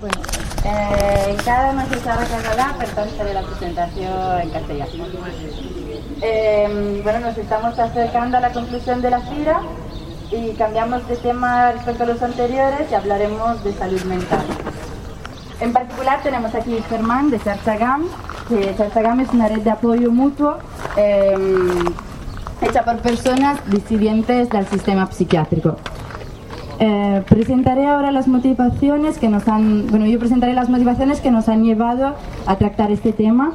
Bueno, eh, encara no se sabe català, per tant faré la presentació en castellà. Eh, bueno, nos estamos acercando a la conclusión de la fira y cambiamos de tema respecto a los anteriores y hablaremos de salud mental. En particular tenemos aquí a Germán de Sarchagam, que Sarchagam es una red de apoyo mutuo eh, hecha por personas disidentes del sistema psiquiátrico. Eh, presentaré ahora las motivaciones que nos han, bueno, yo presentaré las motivaciones que nos han llevado a tratar este tema,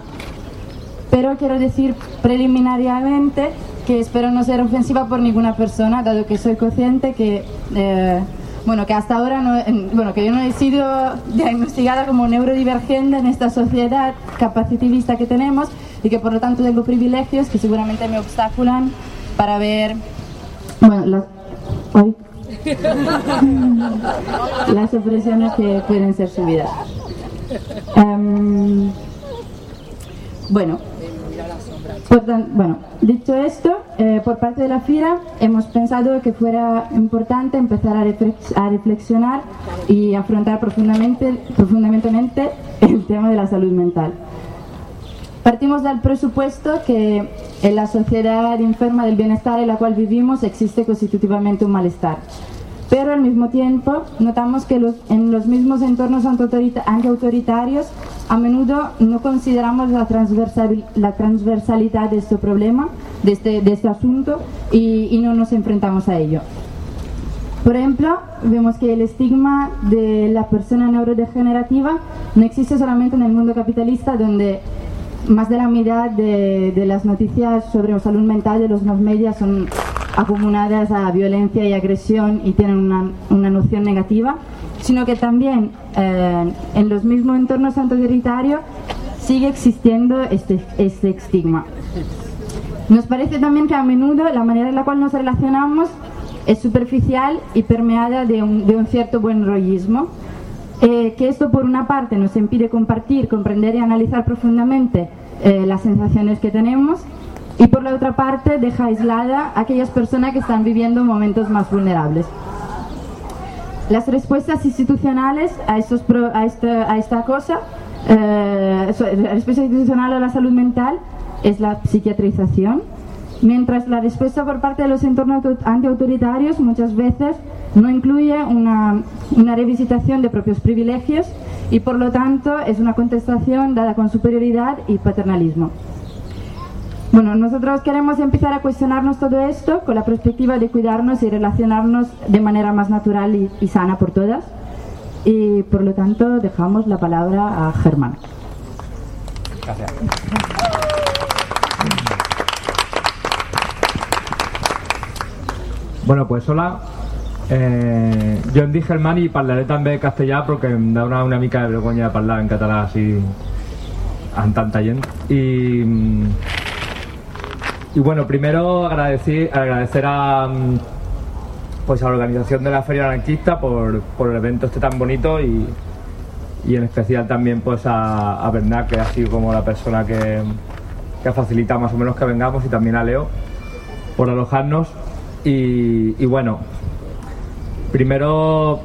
pero quiero decir preliminariamente que espero no ser ofensiva por ninguna persona, dado que soy consciente que, eh, bueno, que hasta ahora no, en- bueno, que yo no he sido diagnosticada como neurodivergente en esta sociedad capacitivista que tenemos y que por lo tanto tengo privilegios que seguramente me obstaculan para ver, bueno, las. las opresiones que pueden ser subidas. Em, bueno, dicho esto, eh, por parte de la FIRA hemos pensado que fuera importante empezar a, a reflexionar y afrontar profundamente, profundamente el tema de la salud mental. Partimos del presupuesto que en la sociedad enferma del bienestar en la cual vivimos existe constitutivamente un malestar. Pero al mismo tiempo notamos que los- en los mismos entornos antiautorita- antiautoritarios a menudo no consideramos la, transversal- la transversalidad de este problema, de este, este asunto, y, no nos enfrentamos a ello. Por ejemplo, vemos que el estigma de la persona neurodegenerativa no existe solamente en el mundo capitalista, donde más de la mitad de, de las noticias sobre salud mental de los nuevos medios son acumuladas a violencia y agresión y tienen una, una noción negativa, sino que también eh, en los mismos entornos autoritarios sigue existiendo este, este estigma. Nos parece también que a menudo la manera en la cual nos relacionamos es superficial y permeada de un, de un cierto buen rollismo. Eh, que esto por una parte nos impide compartir, comprender y analizar profundamente eh, las sensaciones que tenemos y por la otra parte deja aislada a aquellas personas que están viviendo momentos más vulnerables. Las respuestas institucionales a, estos a, esta, a esta cosa, eh, la respuesta institucional a la salud mental es la psiquiatrización, mientras la respuesta por parte de los entornos auto- antiautoritarios muchas veces no incluye una, una revisitación de propios privilegios y por lo tanto es una contestación dada con superioridad y paternalismo. Bueno, nosotros queremos empezar a cuestionarnos todo esto con la perspectiva de cuidarnos y relacionarnos de manera más natural y, y sana por todas. Y por lo tanto dejamos la palabra a Germán. Gracias. Bueno, pues hola. Eh, jo em Germán i parlaré també castellà perquè em dona una mica de vergonya parlar en català així amb tanta gent. Y, mm, y bueno, primero agradecer, agradecer a, mm, pues a la organización de la Feria Anarquista por, por el evento este tan bonito y, y en especial también pues a, a Bernat, que ha sido como la persona que, que ha más o menos que vengamos y también a Leo por alojarnos. Y, y bueno, primero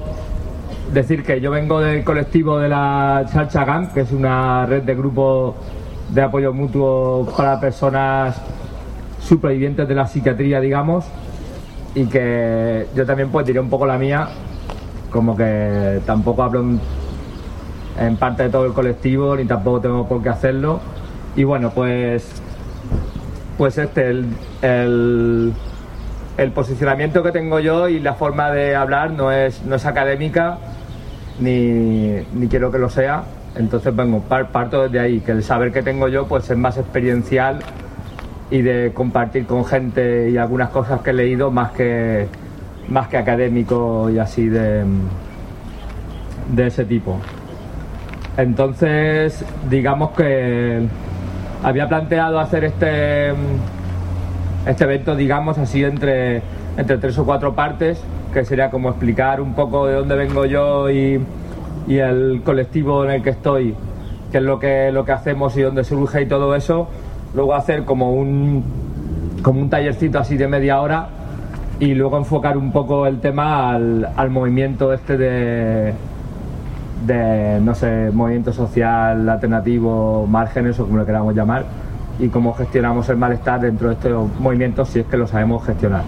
decir que yo vengo del colectivo de la Charcha que es una red de grupos de apoyo mutuo para personas supervivientes de la psiquiatría, digamos, y que yo también pues diré un poco la mía, como que tampoco hablo en, parte de todo el colectivo, ni tampoco tengo por qué hacerlo. Y bueno, pues, pues este, el, el, posicionamiento que tengo yo y la forma de hablar no es, no es académica, ni, ni quiero que lo sea. Entonces, vengo, par- parto desde ahí, que el saber que tengo yo pues es más experiencial y de compartir con gente y algunas cosas que he leído más que, más que académico y así de, de ese tipo. Entonces, digamos que había planteado hacer este, este evento, digamos, así entre, entre tres o cuatro partes, que sería como explicar un poco de dónde vengo yo y, y el colectivo en el que estoy, qué es lo que, lo que hacemos y dónde surge y todo eso. Luego hacer como un, como un tallercito así de media hora y luego enfocar un poco el tema al, al movimiento este de, de, no sé, movimiento social alternativo, márgenes o como lo queramos llamar, y cómo gestionamos el malestar dentro de estos movimientos si es que lo sabemos gestionar.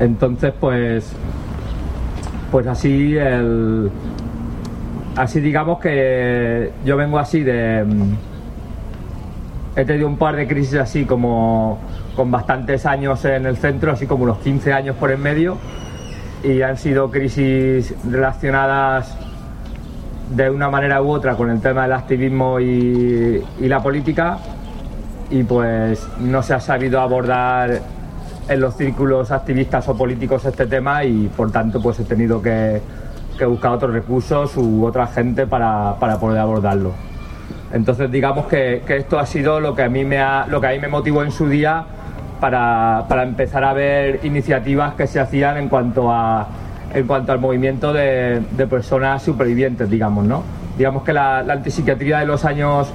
Entonces, pues, pues así el, así digamos que yo vengo así de, he tenido un par de crisis así como con bastantes años en el centro, así como unos 15 años por en medio, y han sido crisis relacionadas de una manera u otra con el tema del activismo y, la política y pues no se ha sabido abordar en los círculos activistas o políticos este tema y por tanto pues he tenido que, buscar otros recursos u otra gente para, poder abordarlo. Entonces digamos que, esto ha sido lo que a mí me ha, lo que a mí me motivó en su día para, empezar a ver iniciativas que se hacían en cuanto a en cuanto al movimiento de, personas supervivientes, digamos, ¿no? Digamos que la, antipsiquiatría de los años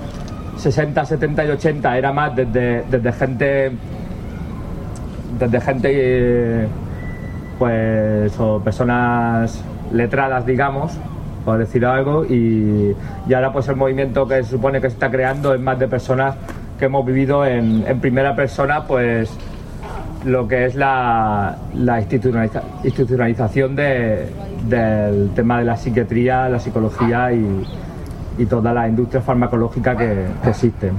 60, 70 y 80 era más desde, desde gente desde gente pues o personas letradas digamos por decir algo y, y, ahora pues el movimiento que se supone que se está creando es más de personas que hemos vivido en, primera persona, pues lo que es la, institucionalización del tema de la psiquiatría, la psicología y, toda la industria farmacológica que, existe.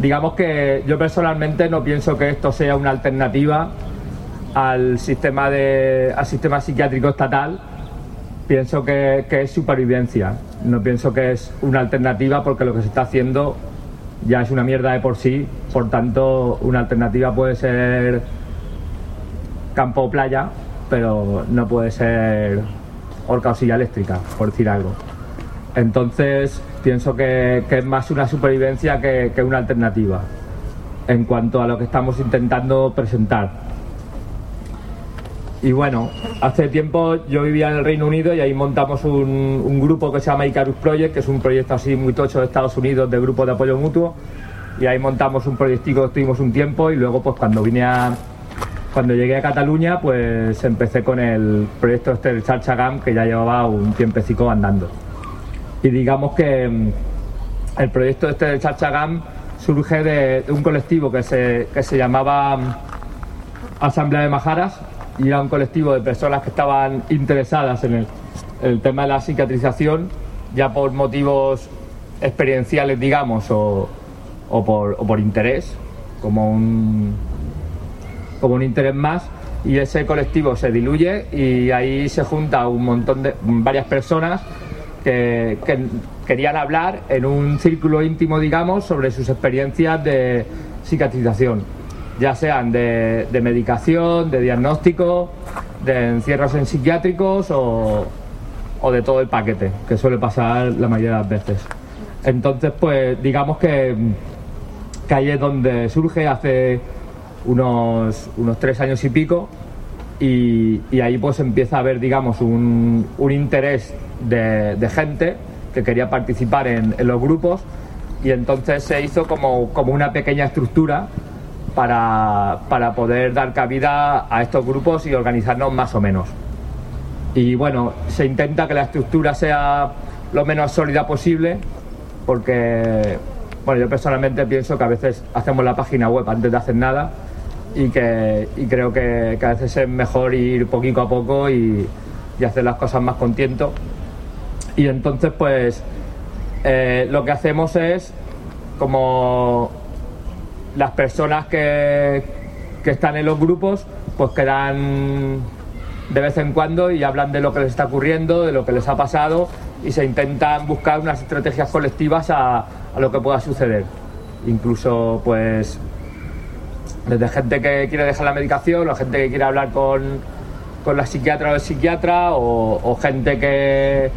Digamos que yo personalmente no pienso que esto sea una alternativa al sistema, de, al sistema psiquiátrico estatal, pienso que, que es supervivencia, no pienso que es una alternativa porque lo que se está haciendo ya es una mierda de por sí, por tanto una alternativa puede ser campo o playa, pero no puede ser horca o silla eléctrica, por decir algo. Entonces pienso que, es más una supervivencia que, una alternativa en cuanto a lo que estamos intentando presentar. Y bueno, hace tiempo yo vivía en el Reino Unido y ahí montamos un, grupo que se llama Icarus Project, que es un proyecto así muy tocho de Estados Unidos de grupo de apoyo mutuo. Y ahí montamos un proyectico, estuvimos un tiempo y luego pues cuando vine a, cuando llegué a Cataluña pues empecé con el proyecto este del Charchagam que ya llevaba un tiempecico andando. Y digamos que mm, el proyecto este del Charchagam surge de, un colectivo que se, que se llamaba mm, Asamblea de Majaras, y era un colectivo de personas que estaban interesadas en el, tema de la cicatrización, ya por motivos experienciales, digamos, o, por, por, interés, como un, como un interés más, y ese colectivo se diluye y ahí se junta un montón de varias personas que, que, querían hablar en un círculo íntimo, digamos, sobre sus experiencias de cicatrización ya sean de, medicación, de diagnóstico, de encierros en psiquiátricos o, de todo el paquete, que suele pasar la mayoría de las veces. Entonces, pues digamos que, que ahí es donde surge hace unos, unos tres años y pico y, ahí pues empieza a haber, digamos, un, interés de, gente que quería participar en, en, los grupos y entonces se hizo como, como una pequeña estructura para, poder dar cabida a estos grupos y organizarnos más o menos. Y bueno, se intenta que la estructura sea lo menos sólida posible, porque bueno, yo personalmente pienso que a veces hacemos la página web antes de hacer nada y que y creo que, a veces es mejor ir poquito a poco y, hacer las cosas más con tiento. Y entonces, pues, eh, lo que hacemos es como las personas que, que están en los grupos pues quedan de vez en cuando y hablan de lo que les está ocurriendo, de lo que les ha pasado y se intentan buscar unas estrategias colectivas a, a lo que pueda suceder. Incluso pues desde gente que quiere dejar la medicación o gente que quiere hablar con, con la psiquiatra o el psiquiatra o gente que,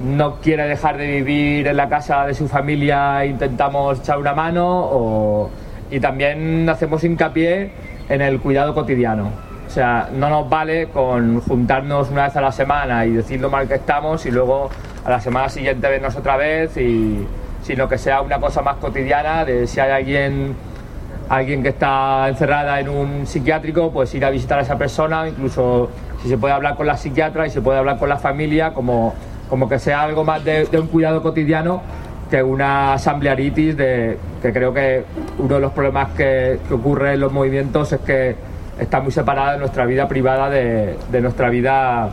no quiere dejar de vivir en la casa de su familia, intentamos echar una mano y también hacemos hincapié en el cuidado cotidiano. O sea, no nos vale con juntarnos una vez a la semana y decir lo mal que estamos y luego a la semana siguiente vernos otra vez, y, sino que sea una cosa más cotidiana si hay alguien, alguien que está encerrada en un psiquiátrico, pues ir a visitar a esa persona, incluso si se puede hablar con la psiquiatra y se puede hablar con la familia, como, como que sea algo más de, un cuidado cotidiano que una asamblearitis de que creo que uno de los problemas que, ocurre en los movimientos es que está muy separada de nuestra vida privada de, nuestra vida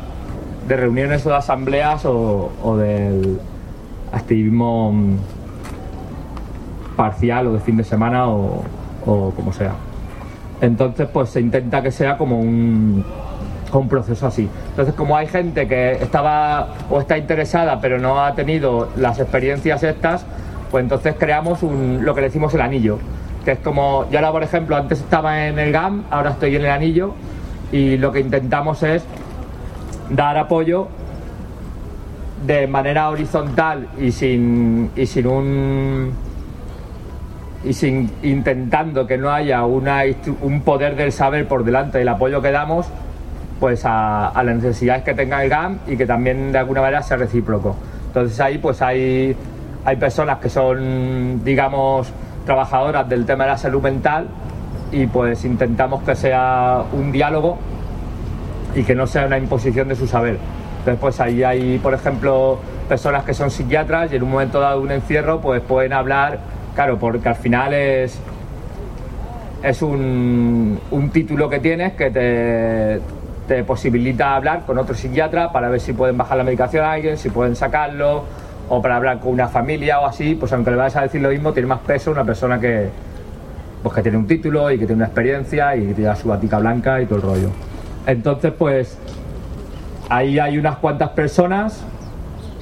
de reuniones o de asambleas o, del activismo parcial o de fin de semana o, o como sea. Entonces, pues se intenta que sea como un, un proceso así. Entonces, como hay gente que estaba o está interesada pero no ha tenido las experiencias estas, pues entonces creamos un, lo que decimos el anillo, que es como, yo ahora por ejemplo, antes estaba en el GAM, ahora estoy en el anillo, y lo que intentamos es dar apoyo de manera horizontal y sin, y sin un y sin intentando que no haya una, un poder del saber por delante del apoyo que damos pues a, las necesidades que tenga el GAM y que también de alguna manera sea recíproco. Entonces ahí pues hay, hay personas que son, digamos, trabajadoras del tema de la salud mental y pues intentamos que sea un diálogo y que no sea una imposición de su saber. Entonces pues ahí hay, por ejemplo, personas que son psiquiatras y en un momento dado de un encierro pues pueden hablar, claro, porque al final es es un, un título que tienes que te, te posibilita hablar con otro psiquiatra para ver si pueden bajar la medicación a alguien, si pueden sacarlo, o para hablar con una familia o así, pues aunque le vayas a decir lo mismo, tiene más peso una persona que, pues que tiene un título y que tiene una experiencia y que tiene su batica blanca y todo el rollo. Entonces, pues ahí hay unas cuantas personas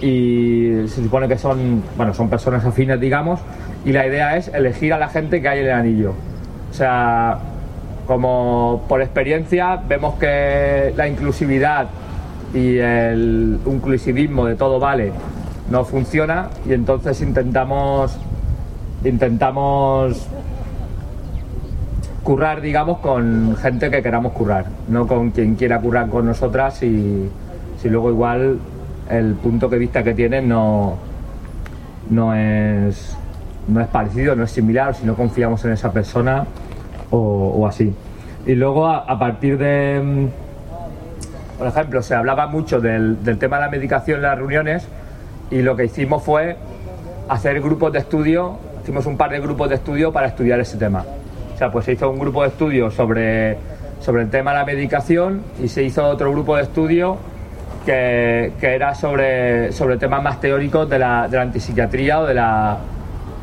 y se supone que son, bueno, son personas afines, digamos, y la idea es elegir a la gente que hay en el anillo. O sea, como por experiencia vemos que la inclusividad y el inclusivismo de todo vale no funciona y entonces intentamos intentamos currar digamos con gente que queramos currar no con quien quiera currar con nosotras y si luego igual el punto de vista que tienen no no es no es parecido no es similar si no confiamos en esa persona o, así. Y luego a, partir de, mm, por ejemplo, se hablaba mucho del, tema de la medicación en las reuniones y lo que hicimos fue hacer grupos de estudio, hicimos un par de grupos de estudio para estudiar ese tema. O sea, pues se hizo un grupo de estudio sobre, sobre el tema de la medicación y se hizo otro grupo de estudio que, era sobre, sobre temas más teóricos de la, de la antipsiquiatría o de la,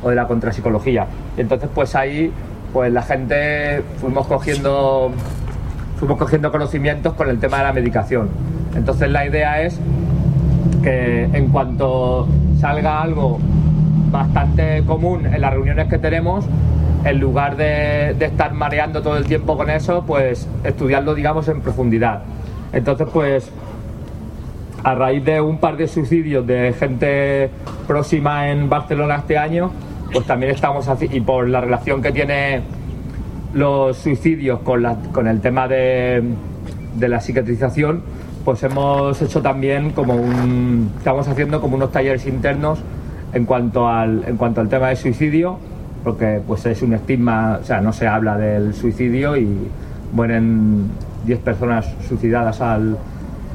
o de la contrapsicología. Y entonces, pues ahí pues la gente fuimos cogiendo, fuimos cogiendo conocimientos con el tema de la medicación. Entonces la idea es que en cuanto salga algo bastante común en las reuniones que tenemos, en lugar de, estar mareando todo el tiempo con eso, pues estudiarlo, digamos, en profundidad. Entonces, pues, a raíz de un par de suicidios de gente próxima en Barcelona este año, pues también estamos así, y por la relación que tiene los suicidios con, la, con el tema de, de la cicatrización, pues hemos hecho también como un, estamos haciendo como unos talleres internos en cuanto al, en cuanto al tema del suicidio, porque pues es un estigma, o sea, no se habla del suicidio y mueren 10 personas suicidadas al,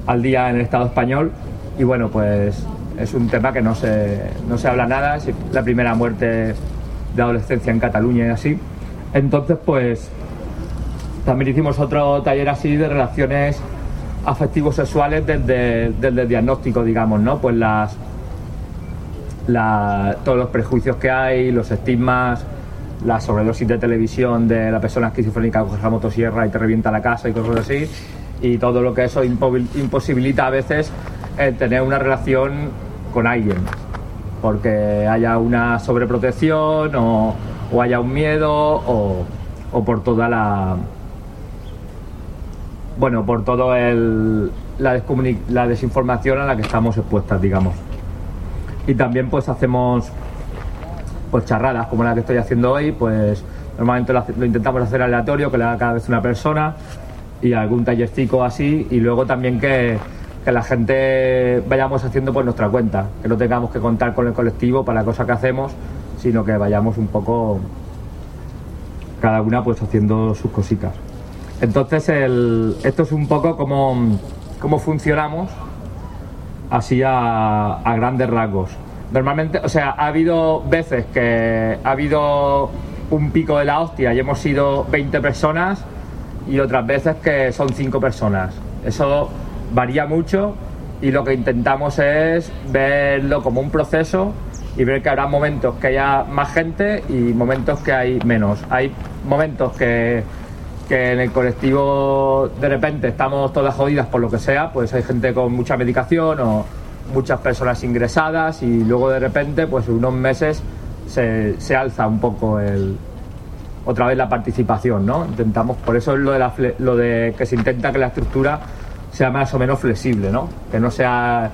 al día en el Estado español. Y bueno, pues es un tema que no se, no se habla nada, es la primera muerte de adolescencia en Cataluña y así. Entonces, pues también hicimos otro taller así de relaciones afectivos sexuales desde, el diagnóstico, digamos, ¿no? Pues las, todos los prejuicios que hay, los estigmas, la sobredosis de televisión de la persona esquizofrénica coge la motosierra y te revienta la casa y cosas así, y todo lo que eso imposibilita a veces el tener una relación con alguien, porque haya una sobreprotección o, haya un miedo o, por toda la bueno por todo el la, la desinformación a la que estamos expuestas digamos. Y también pues hacemos pues charradas como la que estoy haciendo hoy pues normalmente lo, lo intentamos hacer aleatorio que le haga cada vez una persona y algún tallercico así y luego también que que la gente vayamos haciendo por nuestra cuenta, que no tengamos que contar con el colectivo para la cosa que hacemos, sino que vayamos un poco cada una pues haciendo sus cositas. Entonces, esto es un poco como, cómo funcionamos así a, grandes rasgos. Normalmente, o sea, ha habido veces que ha habido un pico de la hostia y hemos sido 20 personas y otras veces que son 5 personas. Eso varía mucho y lo que intentamos es verlo como un proceso y ver que habrá momentos que haya más gente y momentos que hay menos. Hay momentos que que en el colectivo de repente estamos todas jodidas por lo que sea, pues hay gente con mucha medicación o muchas personas ingresadas y luego de repente, pues unos meses se, se alza un poco el, otra vez la participación, ¿no? Intentamos, por eso es lo de, la, lo de que se intenta que la estructura sea más o menos flexible, ¿no? Que no sea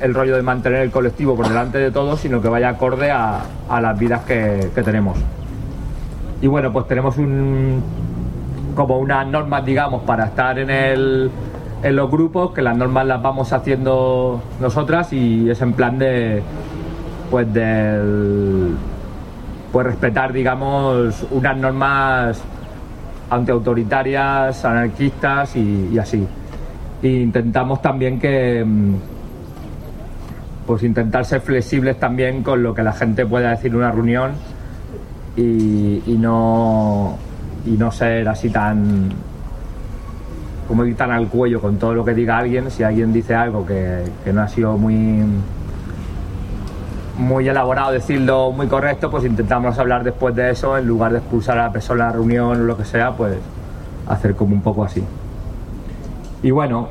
el rollo de mantener el colectivo por delante de todos, sino que vaya acorde a, las vidas que, tenemos. Y bueno, pues tenemos como unas normas, digamos, para estar en, el, en los grupos, que las normas las vamos haciendo nosotras y es en plan de, pues, del, pues respetar, digamos, unas normas antiautoritarias, anarquistas y, así. E intentamos también que, pues intentar ser flexibles también con lo que la gente pueda decir en una reunión y, no y no ser así tan como ir tan al cuello con todo lo que diga alguien. Si alguien dice algo que, no ha sido muy muy elaborado decirlo muy correcto pues intentamos hablar después de eso en lugar de expulsar a la persona a la reunión o lo que sea pues hacer como un poco así y bueno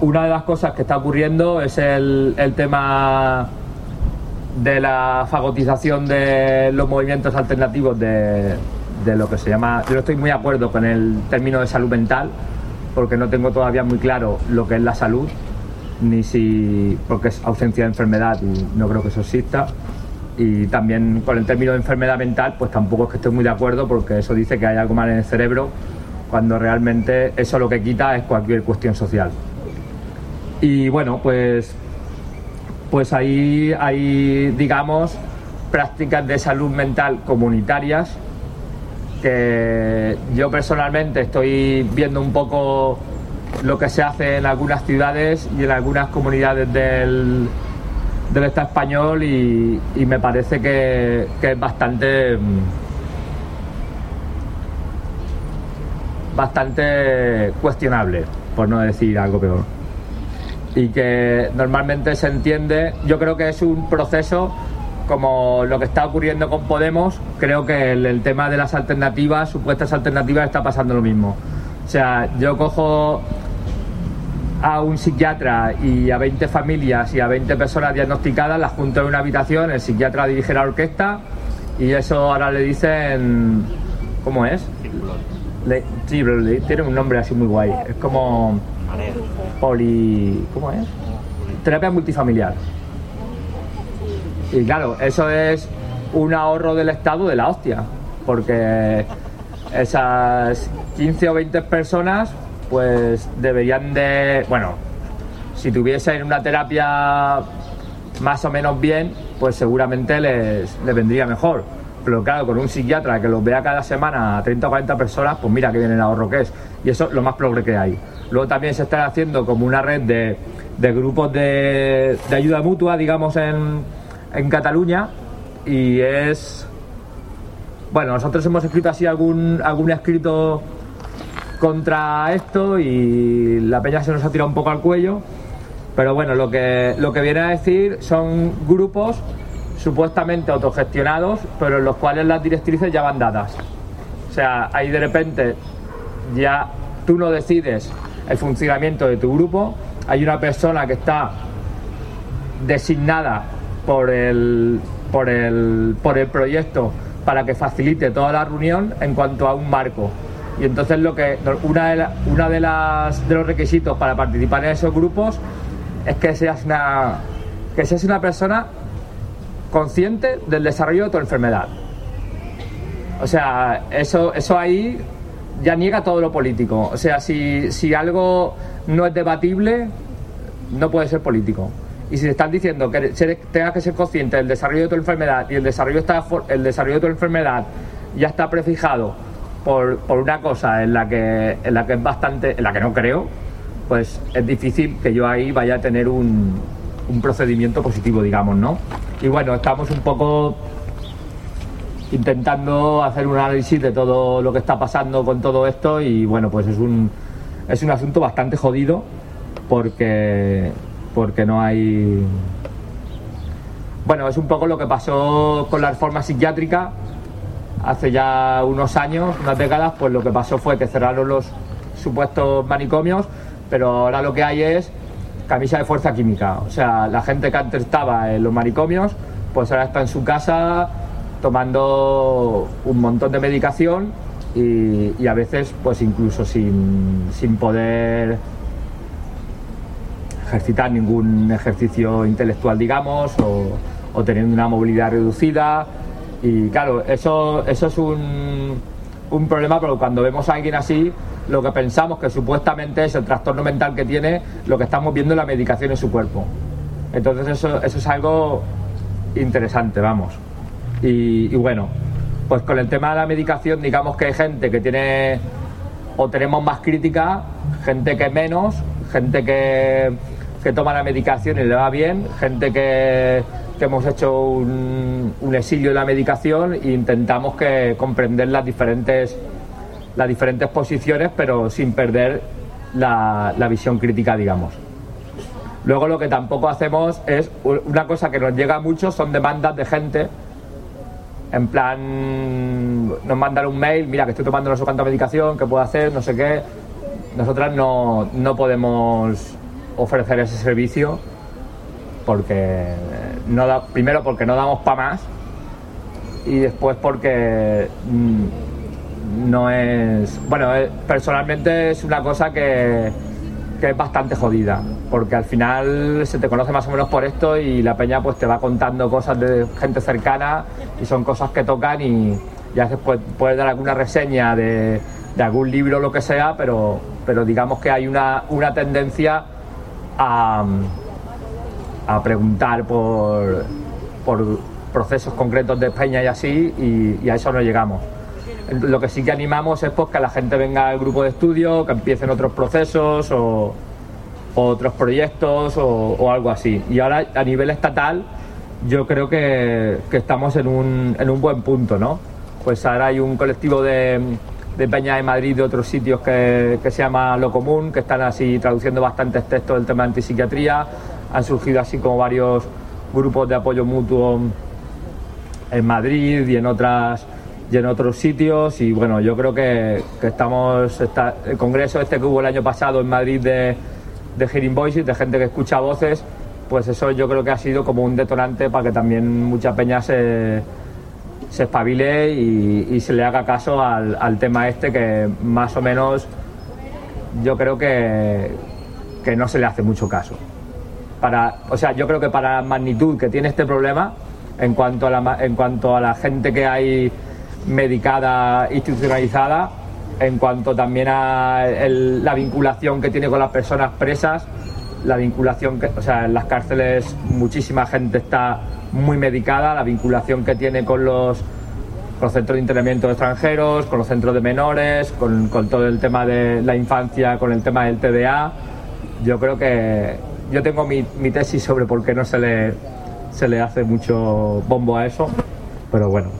una de las cosas que está ocurriendo es el, tema de la fagotización de los movimientos alternativos de, de lo que se llama, yo no estoy muy de acuerdo con el término de salud mental, porque no tengo todavía muy claro lo que es la salud, ni si, porque es ausencia de enfermedad y no creo que eso exista. Y también con el término de enfermedad mental, pues tampoco es que esté muy de acuerdo, porque eso dice que hay algo mal en el cerebro, cuando realmente eso lo que quita es cualquier cuestión social. Y bueno, pues, pues ahí hay, digamos, prácticas de salud mental comunitarias que yo personalmente estoy viendo un poco lo que se hace en algunas ciudades y en algunas comunidades del, del Estado español y, me parece que, es bastante bastante cuestionable, por no decir algo peor. Y que normalmente se entiende, yo creo que es un proceso como lo que está ocurriendo con Podemos, creo que el, tema de las alternativas, supuestas alternativas, está pasando lo mismo. O sea, yo cojo a un psiquiatra y a 20 familias y a 20 personas diagnosticadas, las junto en una habitación, el psiquiatra dirige la orquesta y eso ahora le dicen... ¿Cómo es? Sí, pero tiene un nombre así muy guay. Es como... Poli... ¿Cómo es? Terapia multifamiliar. Y claro, eso es un ahorro del Estado de la hostia, porque esas 15 o 20 personas pues deberían de, bueno, si tuviesen una terapia más o menos bien, pues seguramente les, les vendría mejor. Pero claro, con un psiquiatra que los vea cada semana a 30 o 40 personas, pues mira que bien el ahorro que es. Y eso es lo más progre que hay. Luego también se está haciendo como una red de, de grupos de, de ayuda mutua, digamos, en, en Cataluña y es... Bueno, nosotros hemos escrito así algún, algún escrito contra esto y la peña se nos ha tirado un poco al cuello, pero bueno, lo que, lo que viene a decir son grupos supuestamente autogestionados, pero en los cuales las directrices ya van dadas. O sea, ahí de repente ya tú no decides el funcionamiento de tu grupo, hay una persona que está designada por el, por el, por el proyecto para que facilite toda la reunión en cuanto a un marco. Y entonces lo que una de, una de las de los requisitos para participar en esos grupos es que seas una que seas una persona consciente del desarrollo de tu enfermedad. O sea, eso, eso ahí ya niega todo lo político. O sea, si, si algo no es debatible, no puede ser político y si te están diciendo que tengas que ser consciente del desarrollo de tu enfermedad y el desarrollo, está, el desarrollo de tu enfermedad ya está prefijado por, una cosa en la que en la que es bastante, en la que no creo, pues es difícil que yo ahí vaya a tener un, un procedimiento positivo, digamos, ¿no? Y bueno, estamos un poco intentando hacer un análisis de todo lo que está pasando con todo esto y bueno, pues es un, es un asunto bastante jodido porque, porque no hay... Bueno, es un poco lo que pasó con la reforma psiquiátrica hace ya unos años, unas décadas, pues lo que pasó fue que cerraron los supuestos manicomios, pero ahora lo que hay es camisa de fuerza química. O sea, la gente que antes estaba en los manicomios, pues ahora está en su casa tomando un montón de medicación y, a veces pues incluso sin, poder ejercitar ningún ejercicio intelectual, digamos, o, teniendo una movilidad reducida. Y claro, eso, eso es un, un problema, pero cuando vemos a alguien así, lo que pensamos que supuestamente es el trastorno mental que tiene, lo que estamos viendo en la medicación en su cuerpo. Entonces eso, eso es algo interesante, vamos. Y, bueno, pues con el tema de la medicación, digamos que hay gente que tiene o tenemos más crítica, gente que menos, gente que, que toma la medicación y le va bien, gente que, que hemos hecho un, un, exilio de la medicación e intentamos que comprender las diferentes, las diferentes posiciones, pero sin perder la, la visión crítica, digamos. Luego lo que tampoco hacemos es una cosa que nos llega mucho, son demandas de gente en plan nos mandan un mail, mira que estoy tomando no sé cuánta medicación, qué puedo hacer, no sé qué. Nosotras no, no podemos ofrecer ese servicio porque no primero porque no damos para más y después porque mm, no es bueno eh, personalmente es una cosa que que es bastante jodida, porque al final se te conoce más o menos por esto y la peña pues te va contando cosas de gente cercana y son cosas que tocan y, ya veces puedes, dar alguna reseña de, algún libro o lo que sea, pero, pero digamos que hay una, una tendencia a, a preguntar por, por procesos concretos de peña y así y a eso no llegamos. Lo que sí que animamos es pues, que la gente venga al grupo de estudio, que empiecen otros procesos o, otros proyectos o, algo así. Y ahora a nivel estatal yo creo que, estamos en un, en un, buen punto, ¿no? Pues ahora hay un colectivo de, de Peña de Madrid de otros sitios que, que, se llama Lo Común, que están así traduciendo bastantes textos del tema de antipsiquiatría. Han surgido así como varios grupos de apoyo mutuo en Madrid y en otras y en otros sitios y bueno, yo creo que, estamos, el congreso este que hubo el año pasado en Madrid de, de Hearing Voices, de gente que escucha voces, pues eso yo creo que ha sido como un detonante para que también mucha peña se, se espabile y, se le haga caso al, al, tema este que más o menos yo creo que, que no se le hace mucho caso. Para, o sea, yo creo que para la magnitud que tiene este problema, en cuanto a la, en cuanto a la gente que hay medicada, institucionalizada, en cuanto también a la vinculación que tiene con las personas presas, la vinculación que, o sea, en las cárceles muchísima gente está muy medicada, la vinculación que tiene con los, centros de internamiento de extranjeros, con los centros de menores, con, todo el tema de la infancia, con el tema del TDA. Yo creo que yo tengo mi, mi tesis sobre por qué no se le, se le hace mucho bombo a eso, pero bueno,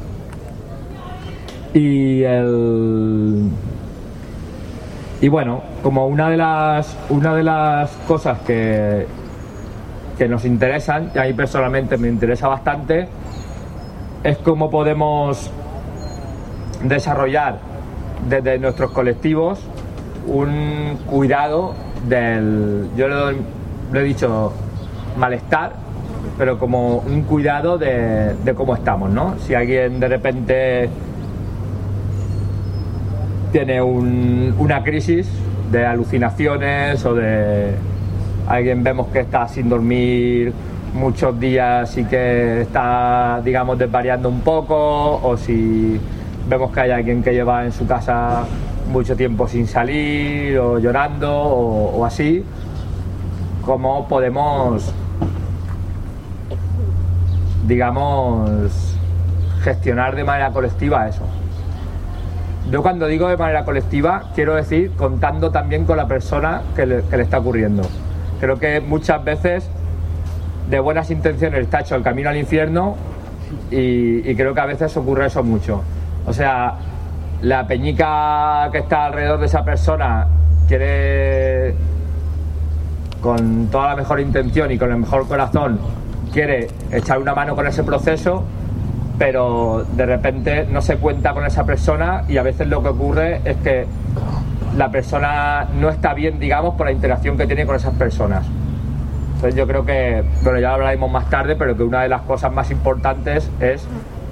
y el. Y bueno, como una de las, una de las cosas que, que nos interesan, y a mí personalmente me interesa bastante, es cómo podemos desarrollar desde nuestros colectivos un cuidado del, yo lo, he dicho, malestar, pero como un cuidado de, de cómo estamos, ¿no? Si alguien de repente tiene una crisis de alucinaciones o de alguien vemos que está sin dormir muchos días y que está, digamos, desvariando un poco, o si vemos que hay alguien que lleva en su casa mucho tiempo sin salir o llorando o, o así, cómo podemos, digamos, gestionar de manera colectiva eso. Yo cuando digo de manera colectiva, quiero decir contando también con la persona que le, está ocurriendo. Creo que muchas veces de buenas intenciones está hecho el camino al infierno y, y creo que a veces ocurre eso mucho. O sea, la peñica que está alrededor de esa persona quiere, con toda la mejor intención y con el mejor corazón, quiere echar una mano con ese proceso, pero de repente no se cuenta con esa persona y a veces lo que ocurre es que la persona no está bien, digamos, por la interacción que tiene con esas personas. Entonces yo creo que, bueno, ya lo hablaremos más tarde, pero que una de las cosas más importantes es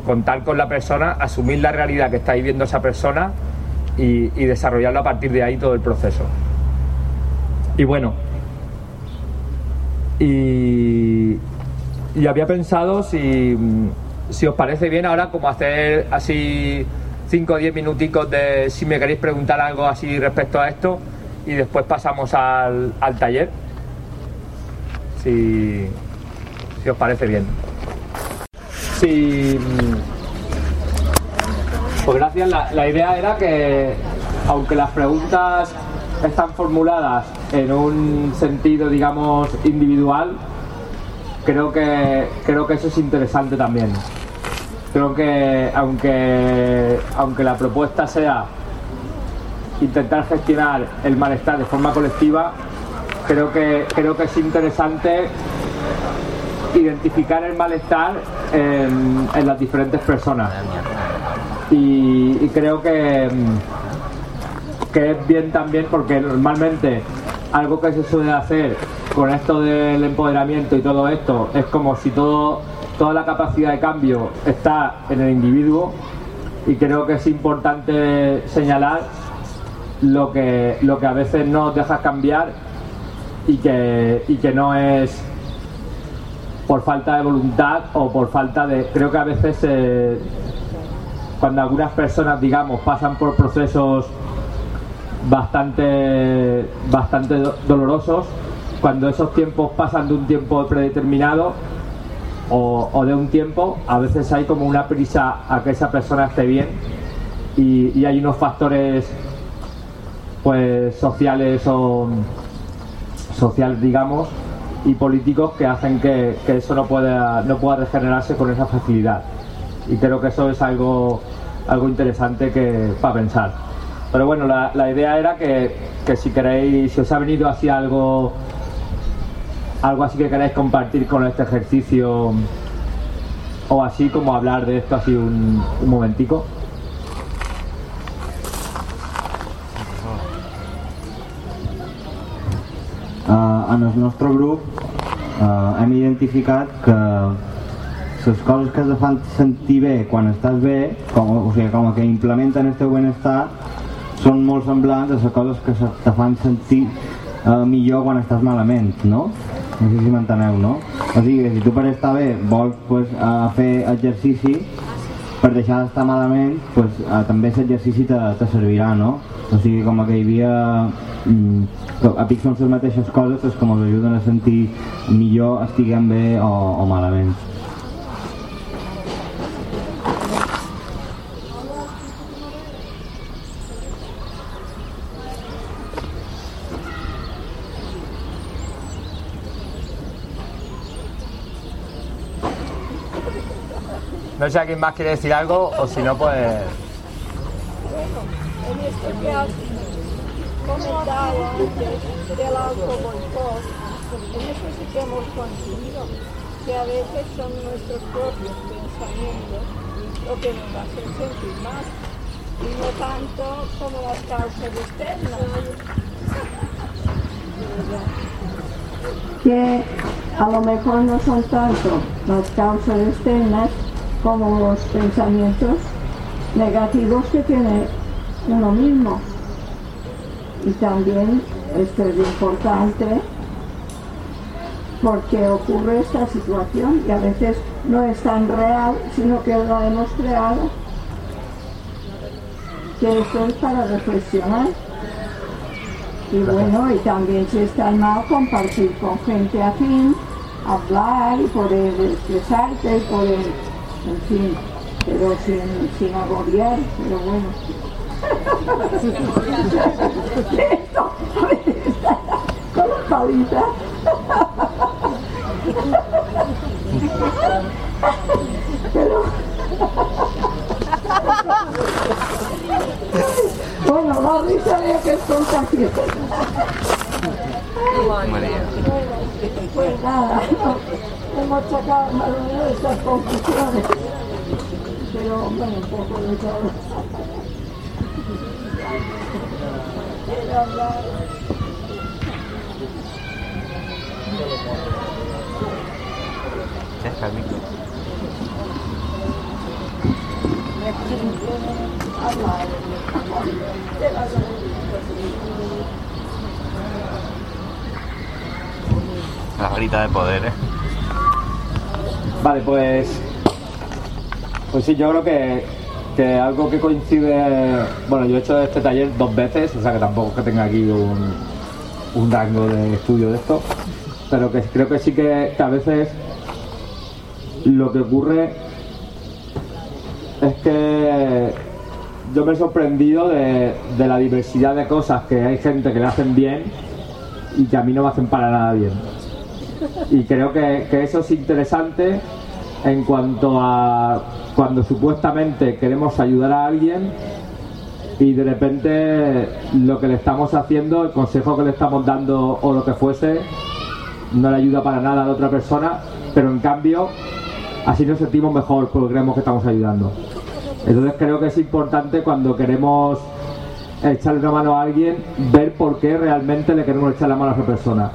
contar con la persona, asumir la realidad que está viviendo esa persona y, desarrollarlo a partir de ahí todo el proceso. Y bueno, y, había pensado si, si os parece bien ahora como hacer así 5 o 10 minuticos de si me queréis preguntar algo así respecto a esto y después pasamos al, al taller. Si, si os parece bien. Sí. Pues gracias. La, idea era que, aunque las preguntas están formuladas en un sentido, digamos, individual, creo que creo que eso es interesante también. Creo que aunque aunque la propuesta sea intentar gestionar el malestar de forma colectiva, creo que creo que es interesante identificar el malestar en, las diferentes personas. Y, creo que, que es bien también porque normalmente algo que se suele hacer con esto del empoderamiento y todo esto es como si todo, toda la capacidad de cambio está en el individuo. Y creo que es importante señalar lo que, lo que a veces nos deja cambiar y que, y que no es por falta de voluntad o por falta de... Creo que a veces cuando algunas personas, digamos, pasan por procesos bastante, bastante dolorosos, cuando esos tiempos pasan de un tiempo predeterminado o, de un tiempo, a veces hay como una prisa a que esa persona esté bien y, hay unos factores pues sociales o sociales digamos y políticos que hacen que, eso no pueda, no pueda regenerarse con esa facilidad. Y creo que eso es algo, algo interesante que, para pensar. Pero bueno, la, idea era que, que, si queréis, si os ha venido así algo, algo así que queréis compartir con este ejercicio o así como hablar de esto así un, momentico. en el nostre grup identificat que les coses que te fan sentir bé quan estàs bé, com que implementen el teu benestar, molt semblants a les coses que te fan sentir eh, millor quan estàs malament, no? No sé si m'enteneu, no? O sigui, si tu per estar bé vols pues, a fer exercici, per deixar d'estar malament, pues, eh, també exercici te, te servirà, no? O sigui, com que hi havia mm, a pic són les mateixes coses és com els ajuden a sentir millor estiguem bé o, o malament No sé si alguien más quiere decir algo o si no, pues... comentaba antes del autoboicot, en que hemos coincidido, que a veces son nuestros propios pensamientos lo que nos hacen sentir más, y no tanto como las causas externas. Que a lo mejor no son tanto las causas externas como los pensamientos negativos que tiene uno mismo y también esto es importante porque ocurre esta situación y a veces no es tan real, sino que lo hemos creado, que esto es para reflexionar. Y bueno, y también si está mal, compartir con gente afín, hablar y poder expresarte y poder, en fin, pero sin, sin agobiar, pero bueno. Esto, con las palitas. Pero... Bueno, la risa es que es contagiosa. Pues nada, no, hemos sacado menos estas conclusiones. Pero bueno, un poco de todo. Era hablar. Deja el micro. hablar de las La varita de poder, ¿eh? Vale, pues. Pues sí, yo creo que, que algo que coincide. Bueno, yo he hecho este taller dos veces, o sea que tampoco es que tenga aquí un, un rango de estudio de esto. Pero que creo que sí que, que a veces lo que ocurre es que yo me he sorprendido de, de la diversidad de cosas que hay gente que le hacen bien y que a mí no me hacen para nada bien. Y creo que, que eso es interesante en cuanto a cuando supuestamente queremos ayudar a alguien y de repente lo que le estamos haciendo, el consejo que le estamos dando o lo que fuese, no le ayuda para nada a la otra persona, pero en cambio así nos sentimos mejor porque creemos que estamos ayudando. Entonces creo que es importante cuando queremos echarle una mano a alguien, ver por qué realmente le queremos echar la mano a esa persona.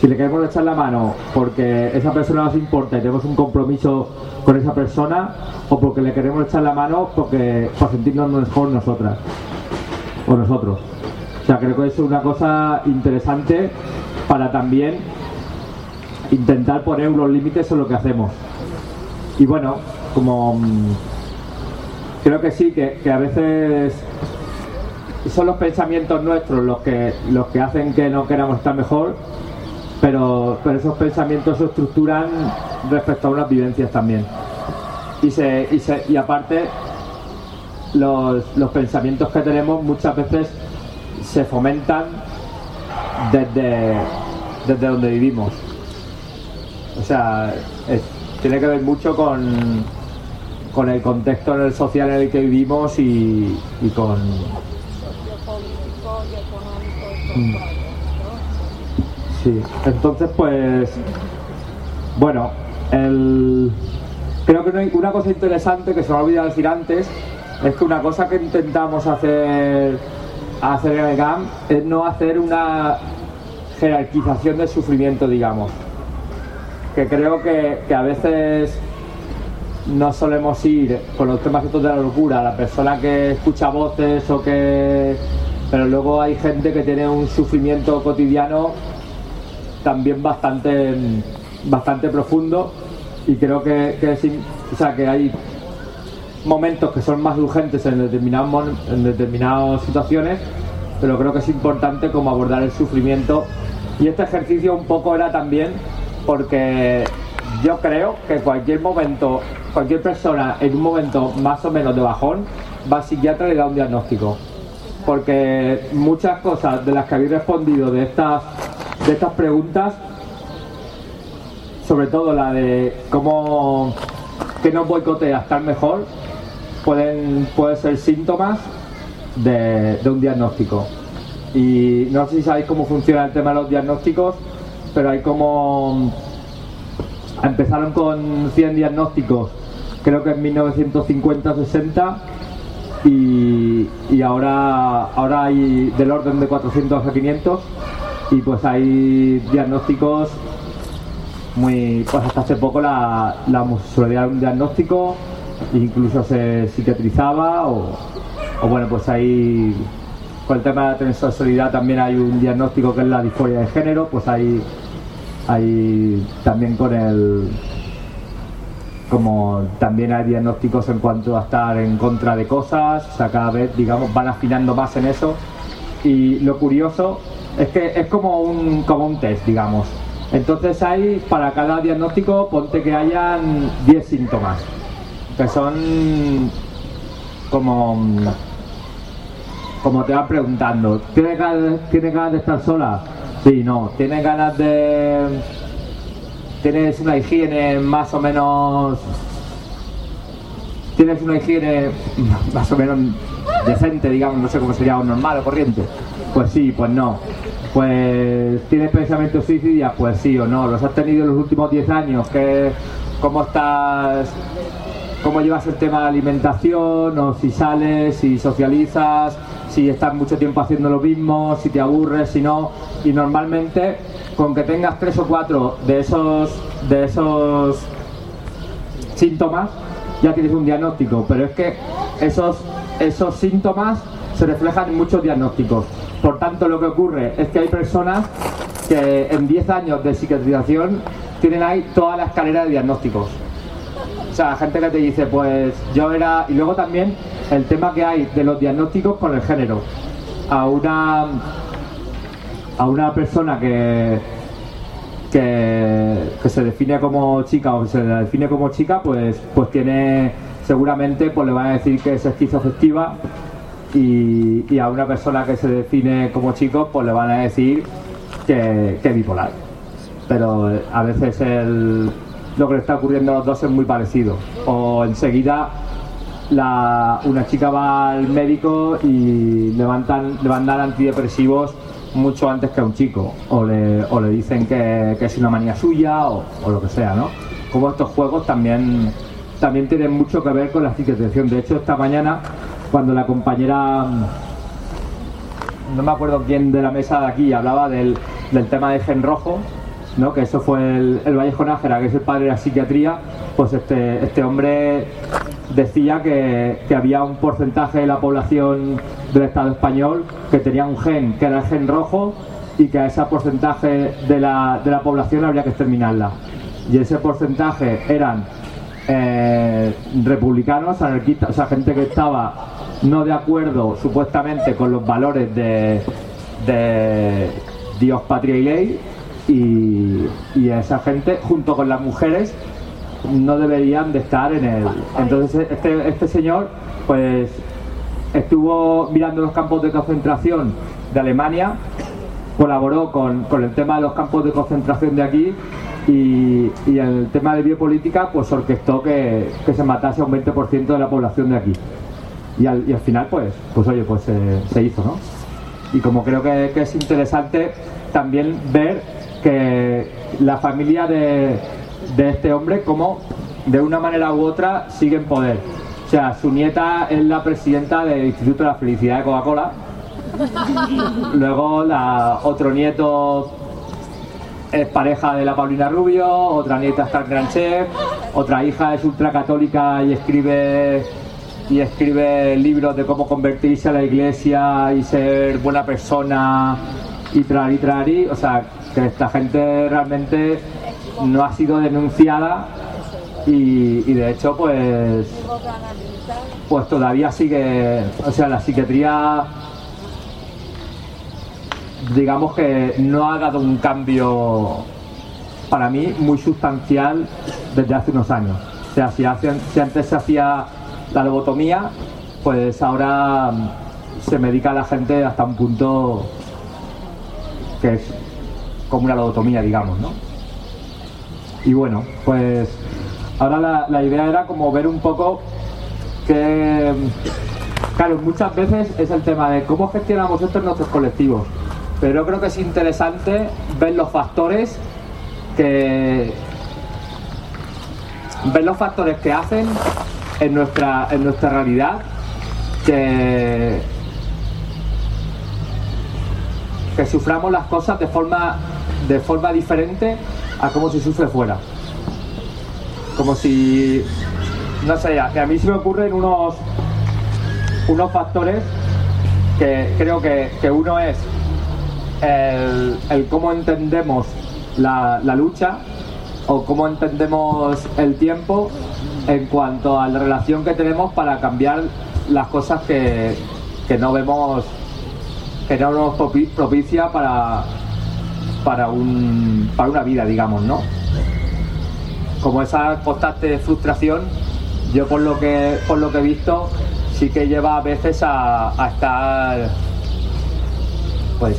Si le queremos echar la mano porque esa persona nos importa y tenemos un compromiso con esa persona, o porque le queremos echar la mano porque para sentirnos mejor nosotras o nosotros. O sea, creo que es una cosa interesante para también intentar poner unos límites en lo que hacemos. Y bueno, como mm, creo que sí, que, que a veces son los pensamientos nuestros los que, los que hacen que no queramos estar mejor, pero, pero esos pensamientos se estructuran respecto a unas vivencias también. Y, se, y, se- y aparte, los, los pensamientos que tenemos muchas veces se fomentan desde, desde donde vivimos. O sea, es- tiene que ver mucho con, con el contexto en el social en el que vivimos y, y con. Sí, entonces pues bueno, el, creo que una cosa interesante que se me ha olvidado decir antes es que una cosa que intentamos hacer hacer en el GAM es no hacer una jerarquización del sufrimiento, digamos. Que creo que, que a veces no solemos ir con los temas estos de la locura, la persona que escucha voces o que... Pero luego hay gente que tiene un sufrimiento cotidiano también bastante, bastante profundo y creo que, o sea, que hay momentos que son más urgentes en determinados en determinadas situaciones, pero creo que es importante como abordar el sufrimiento. Y este ejercicio un poco era también porque yo creo que cualquier momento, cualquier persona en un momento más o menos de bajón va al psiquiatra y le da un diagnóstico. Porque muchas cosas de las que habéis respondido de estas de estas preguntas sobre todo la de cómo que nos boicotea estar mejor pueden, pueden ser síntomas de, un diagnóstico. Y no sé si sabéis cómo funciona el tema de los diagnósticos, pero hay como... Empezaron con 100 diagnósticos, creo que en 1950-60, y, y ahora, ahora hay del orden de 400 a 500, y pues hay diagnósticos muy pues hasta hace poco la, la homosexualidad era un diagnóstico incluso se psiquiatrizaba o, bueno pues ahí con el tema de la transexualidad también hay un diagnóstico que es la disforia de género pues hay hay también con el como también hay diagnósticos en cuanto a estar en contra de cosas, o sea, cada vez, digamos, van afinando más en eso. Y lo curioso es que es como un, como un test, digamos. Entonces hay, para cada diagnóstico, ponte que hayan 10 síntomas, que son como, como te van preguntando, ¿tienes ganas, ¿tienes ganas de estar sola? Sí, no. ¿Tienes ganas de... ¿Tienes una higiene más o menos... ¿Tienes una higiene más o menos decente, digamos, no sé cómo sería, o normal o corriente? Pues sí, pues no. Pues tienes pensamientos suicidas, pues sí o no. ¿Los has tenido en los últimos 10 años? ¿Qué, ¿Cómo estás? ¿Cómo llevas el tema de alimentación? ¿O si sales, si socializas? si estás mucho tiempo haciendo lo mismo, si te aburres, si no. Y normalmente, con que tengas tres o cuatro de esos, de esos síntomas, ya tienes un diagnóstico. Pero es que esos, esos síntomas se reflejan en muchos diagnósticos. Por tanto, lo que ocurre es que hay personas que en 10 años de cicatrización tienen ahí toda la escalera de diagnósticos. O sea, gente que te dice, pues yo era... Y luego también el tema que hay de los diagnósticos con el género. A una, a una persona que, que, se define como chica o que se define como chica, pues, pues tiene seguramente pues le van a decir que es esquizoafectiva y, y a una persona que se define como chico pues le van a decir que, es bipolar. Pero a veces lo que le está ocurriendo a los dos es muy parecido. O enseguida la, una chica va al médico y le van a dar antidepresivos mucho antes que a un chico. O le, o le dicen que, es una manía suya o, lo que sea, ¿no? Como estos juegos también, también tienen mucho que ver con la cicatrización. De hecho, esta mañana, cuando la compañera no me acuerdo quién de la mesa de aquí hablaba del, del tema de gen rojo, ¿no? que eso fue el, el Vallejo Nájera, que es el padre de la psiquiatría, pues este, este hombre decía que, había un porcentaje de la población del Estado español que tenía un gen, que era el gen rojo, y que a ese porcentaje de la, de la población habría que exterminarla. Y ese porcentaje eran eh, republicanos, anarquistas, o sea, gente que estaba no de acuerdo supuestamente con los valores de, de Dios, patria y ley, y, y esa gente, junto con las mujeres, no deberían de estar en el... Entonces este, este señor pues estuvo mirando los campos de concentración de Alemania, colaboró con, el tema de los campos de concentración de aquí y, y el tema de biopolítica pues orquestó que, se matase a un 20% de la población de aquí. Y al, final pues, pues oye, pues se hizo, ¿no? Y como creo que, que es interesante también ver que la familia de, de este hombre como de una manera u otra sigue en poder. O sea, su nieta es la presidenta del Instituto de la Felicidad de Coca-Cola. Luego la, otro nieto es pareja de la Paulina Rubio, otra nieta está en Gran Chef, otra hija es ultracatólica y escribe y escribe libros de cómo convertirse a la iglesia y ser buena persona y trari trari. O sea, que esta gente realmente no ha sido denunciada y, de hecho pues pues todavía sigue o sea la psiquiatría digamos que no ha dado un cambio para mí muy sustancial desde hace unos años. O sea si, antes se hacía la lobotomía pues ahora se medica a la gente hasta un punto que es como una lobotomía digamos no y bueno, pues ahora la, idea era como ver un poco que, claro, muchas veces es el tema de cómo gestionamos esto en nuestros colectivos. Pero yo creo que es interesante ver los factores que ver los factores que hacen en nuestra en nuestra realidad que que suframos las cosas de forma de forma diferente a cómo se sufre fuera. Como si, no sé, a, a mí se me ocurren unos, unos factores que creo que, uno es el, cómo entendemos la, lucha o cómo entendemos el tiempo en cuanto a la relación que tenemos para cambiar las cosas que, que no vemos, que no nos propicia para, para, un, para una vida, digamos, ¿no? Como esa constante frustración, yo por lo que, por lo que he visto, sí que lleva a veces a, estar pues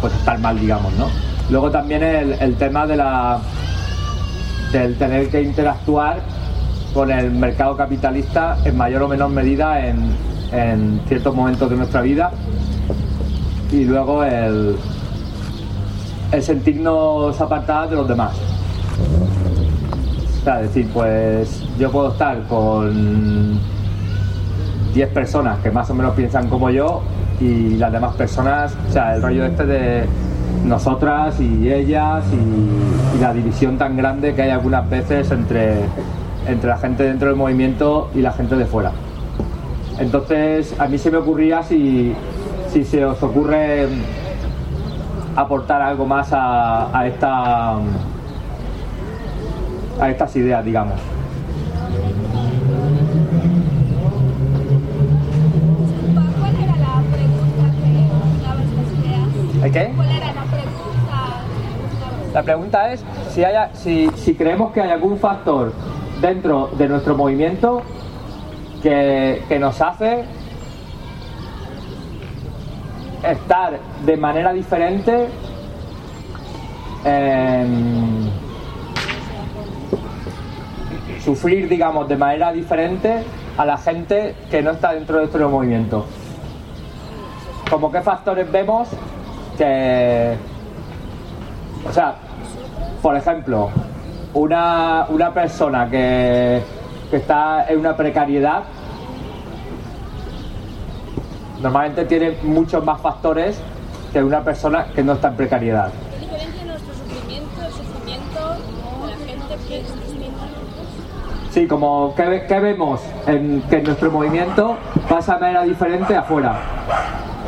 pues estar mal digamos no luego también el, el tema de la del tener que interactuar con el mercado capitalista en mayor o menor medida en, en ciertos momentos de nuestra vida y luego el, el sentirnos apartados de los demás. O sea, decir, pues yo puedo estar con 10 personas que más o menos piensan como yo y las demás personas, o sea, el rollo este de nosotras y ellas y, y la división tan grande que hay algunas veces entre, entre la gente dentro del movimiento y la gente de fuera. Entonces, a mí se me ocurría si, si se os ocurre aportar algo más a, a esta a estas ideas, digamos. ¿Cuál era la pregunta que estas ideas? ¿El qué? ¿Cuál era la pregunta? La pregunta es si, haya, si, si creemos que hay algún factor dentro de nuestro movimiento que, que nos hace estar de manera diferente em, sufrir digamos de manera diferente a la gente que no está dentro de nuestro movimiento. Como qué factores vemos que o sea por ejemplo una, una persona que, que está en una precariedad normalmente tiene muchos más factores que una persona que no está en precariedad. ¿Qué diferencia nuestro sufrimiento, el sufrimiento de la gente que es? Sí, como ¿qué, ve- qué vemos en que nuestro movimiento pasa de manera diferente afuera?